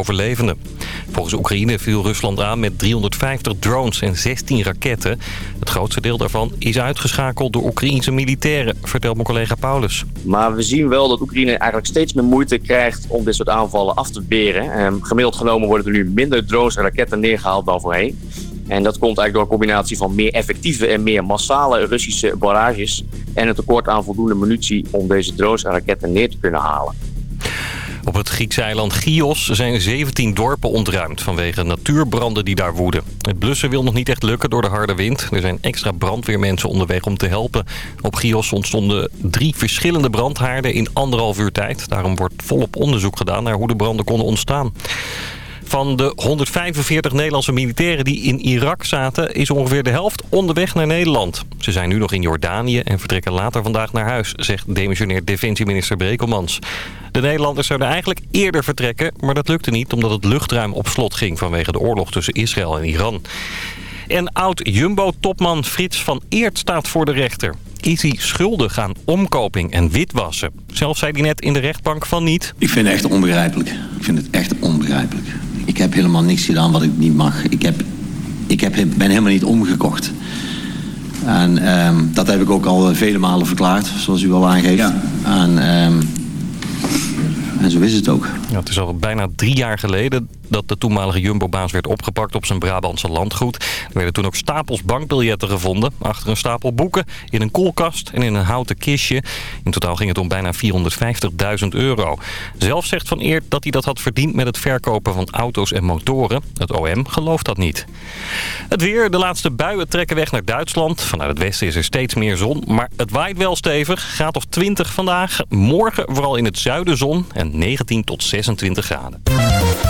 overlevenden. Volgens Oekraïne viel Rusland aan met 350 drones en 16 raketten. Het grootste deel daarvan is uitgeschakeld door Oekraïense militairen, vertelt mijn collega Paulus. Maar we zien wel dat Oekraïne eigenlijk steeds meer moeite krijgt om dit soort aanvallen af te weren. Ehm, gemiddeld genomen worden er nu minder drones en raketten neergehaald dan voorheen. En dat komt eigenlijk door een combinatie van meer effectieve en meer massale Russische barrages. En een tekort aan voldoende munitie om deze drones en raketten neer te kunnen halen. Op het Griekse eiland Chios zijn 17 dorpen ontruimd vanwege natuurbranden die daar woeden. Het blussen wil nog niet echt lukken door de harde wind. Er zijn extra brandweermensen onderweg om te helpen. Op Chios ontstonden drie verschillende brandhaarden in anderhalf uur tijd. Daarom wordt volop onderzoek gedaan naar hoe de branden konden ontstaan. Van de 145 Nederlandse militairen die in Irak zaten... is ongeveer de helft onderweg naar Nederland. Ze zijn nu nog in Jordanië en vertrekken later vandaag naar huis... zegt demissionair defensieminister Brekelmans. De Nederlanders zouden eigenlijk eerder vertrekken... maar dat lukte niet omdat het luchtruim op slot ging... vanwege de oorlog tussen Israël en Iran. En oud-Jumbo-topman Frits van Eert staat voor de rechter is hij schuldig aan omkoping en witwassen. Zelf zei hij net in de rechtbank van niet. Ik vind het echt onbegrijpelijk. Ik vind het echt onbegrijpelijk. Ik heb helemaal niks gedaan wat ik niet mag. Ik, heb, ik heb, ben helemaal niet omgekocht. En ehm, dat heb ik ook al vele malen verklaard, zoals u al aangeeft. Ja. En, um, en zo is het ook. Ja, het is al bijna drie jaar geleden dat de toenmalige Jumbo-baas werd opgepakt op zijn Brabantse landgoed. Er werden toen ook stapels bankbiljetten gevonden. Achter een stapel boeken, in een koelkast en in een houten kistje. In totaal ging het om bijna 450.000 euro. Zelf zegt Van Eert dat hij dat had verdiend met het verkopen van auto's en motoren. Het OM gelooft dat niet. Het weer, de laatste buien trekken weg naar Duitsland. Vanuit het westen is er steeds meer zon, maar het waait wel stevig. Graad of 20 vandaag. Morgen vooral in het zuiden zon en 19 tot 26 graden.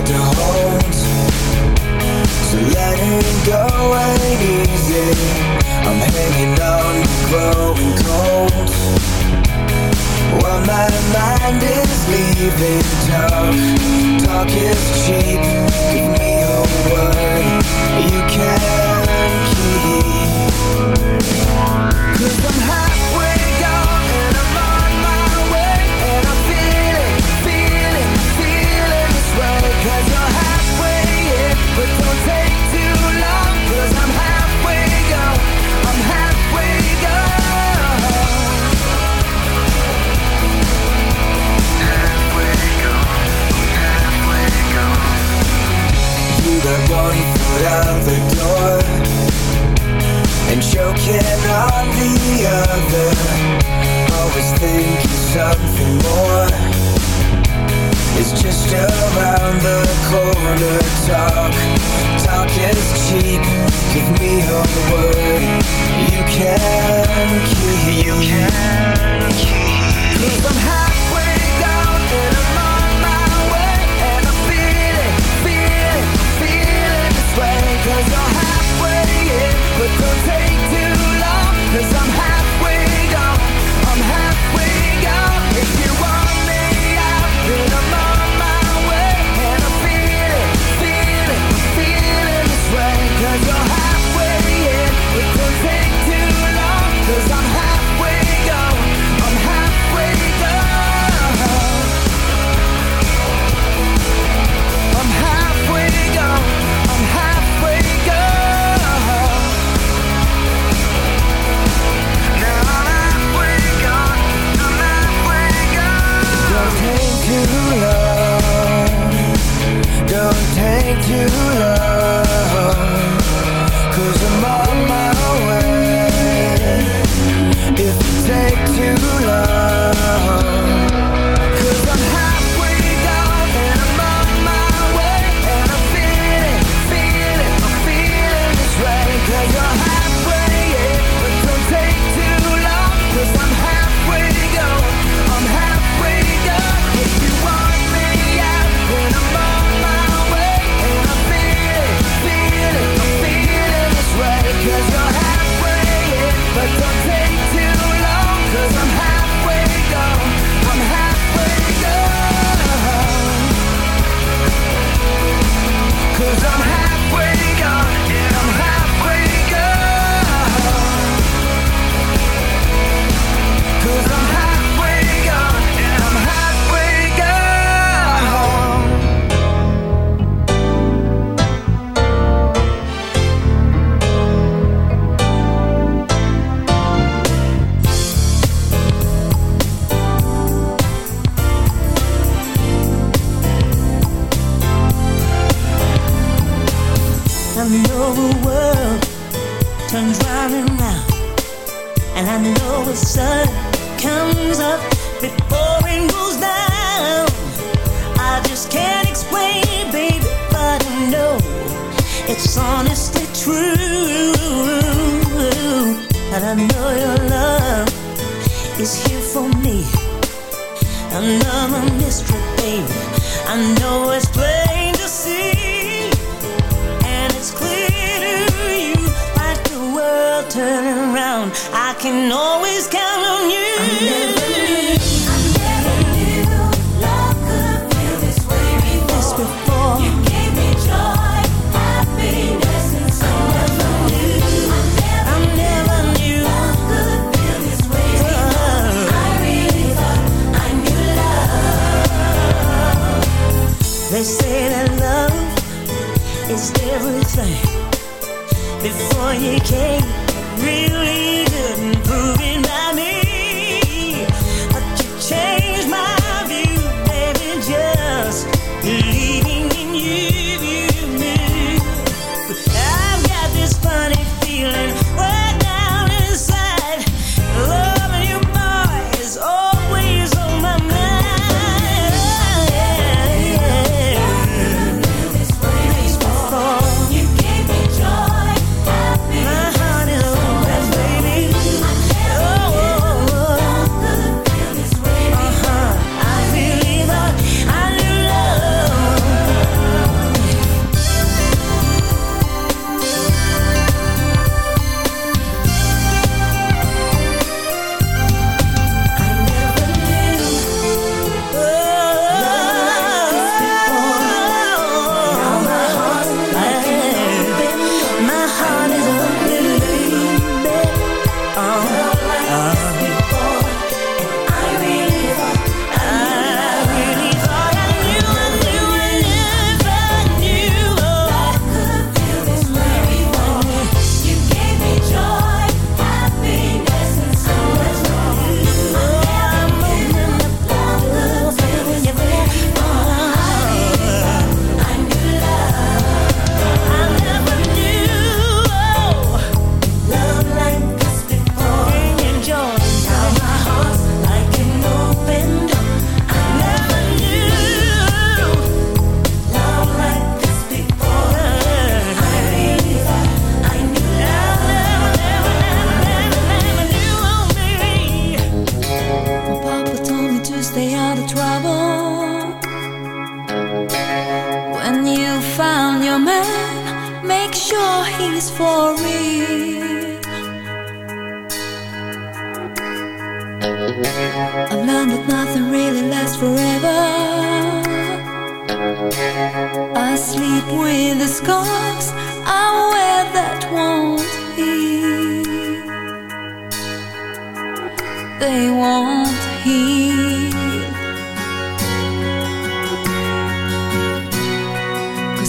Hard to hold. So letting go ain't easy. I'm hanging on growing cold. While my mind is leaving talk Talk is cheap Give me a word. You can got one foot out the door And choking on the other. Always thinking something more. It's just around the corner Talk, talk is cheap. Give me your word. You can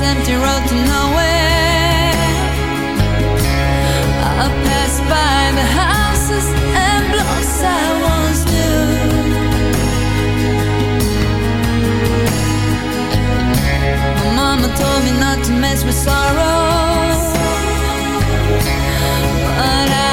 empty road to nowhere. I pass by the houses and blocks I once knew. My mama told me not to mess with sorrow, but I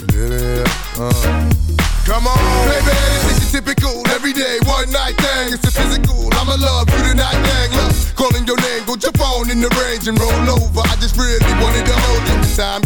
living uh. Come on, baby, it's your typical everyday one night thing. It's a physical. I'ma love you tonight, dang. Look, calling your name, go jump on in the range and roll over. I just really wanted to hold you. This time,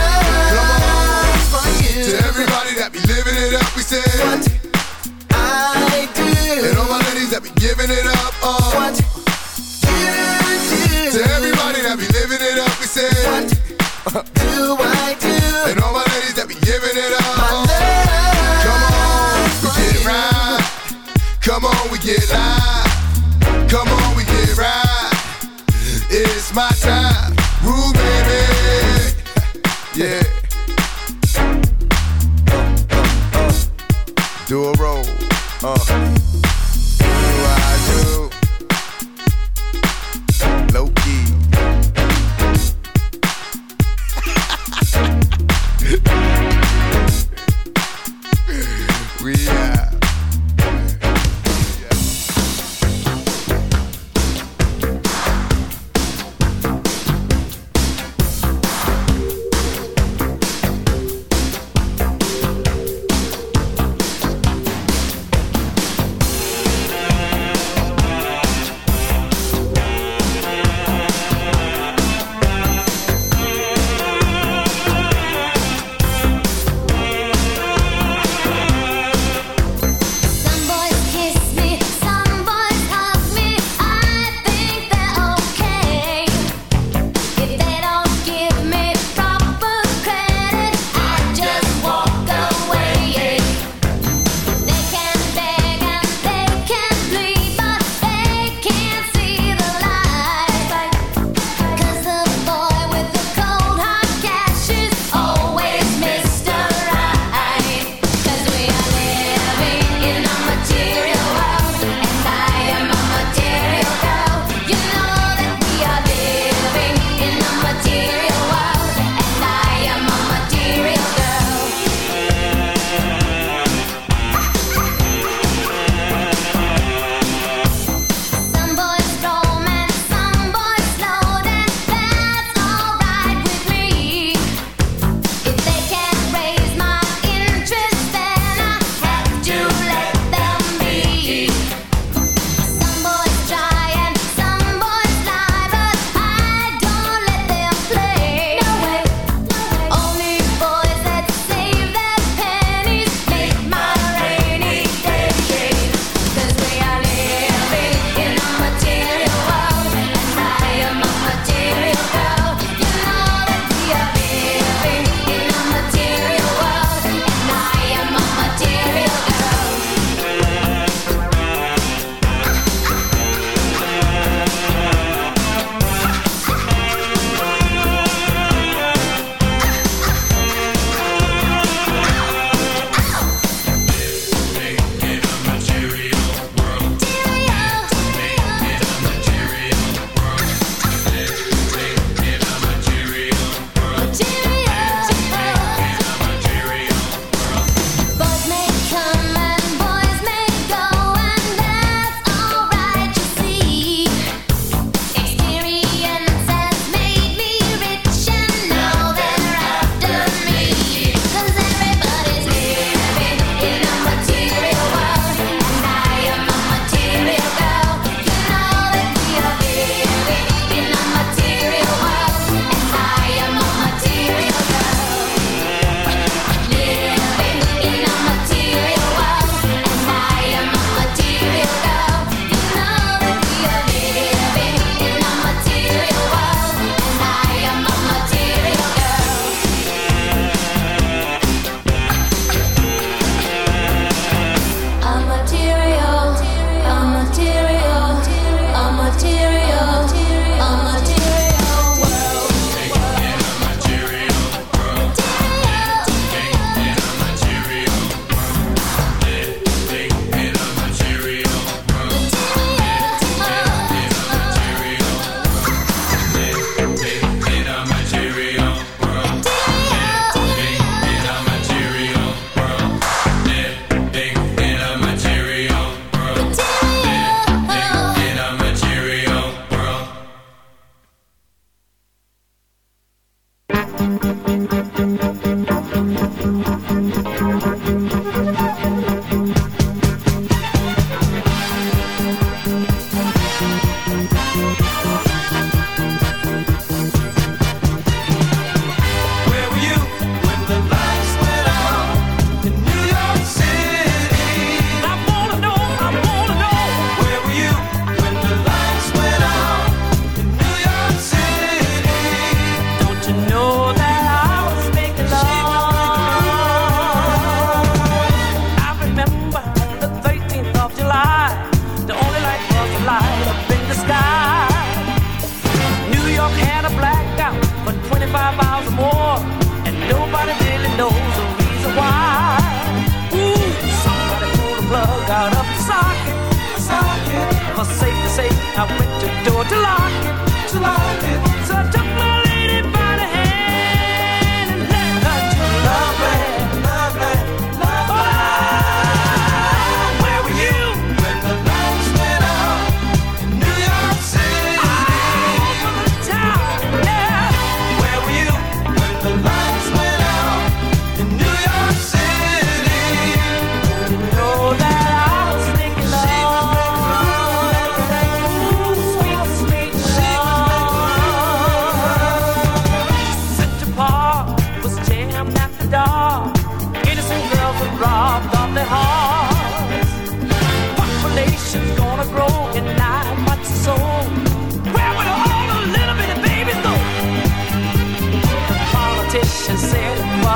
giving it up, uh. What do? To everybody that be living it up, we say. What do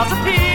said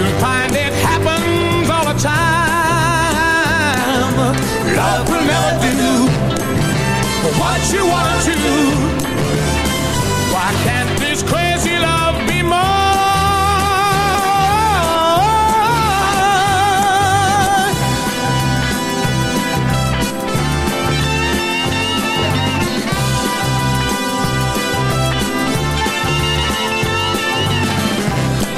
You'll find it happens all the time. Love will never do what you want to do.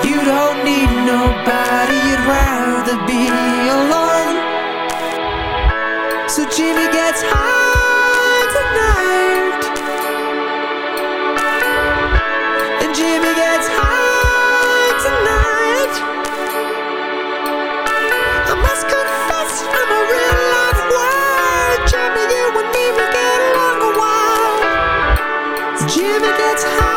You don't need nobody, you'd rather be alone. So Jimmy gets high tonight. And Jimmy gets high tonight. I must confess I'm a real life wild Jimmy, you and me, we get along a while. Jimmy gets high.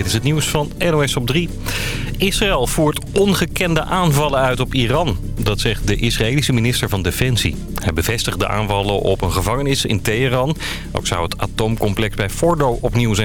Dit is het nieuws van NOS op 3. Israël voert ongekende aanvallen uit op Iran. Dat zegt de Israëlische minister van Defensie. Hij bevestigt de aanvallen op een gevangenis in Teheran. Ook zou het atoomcomplex bij Fordo opnieuw zijn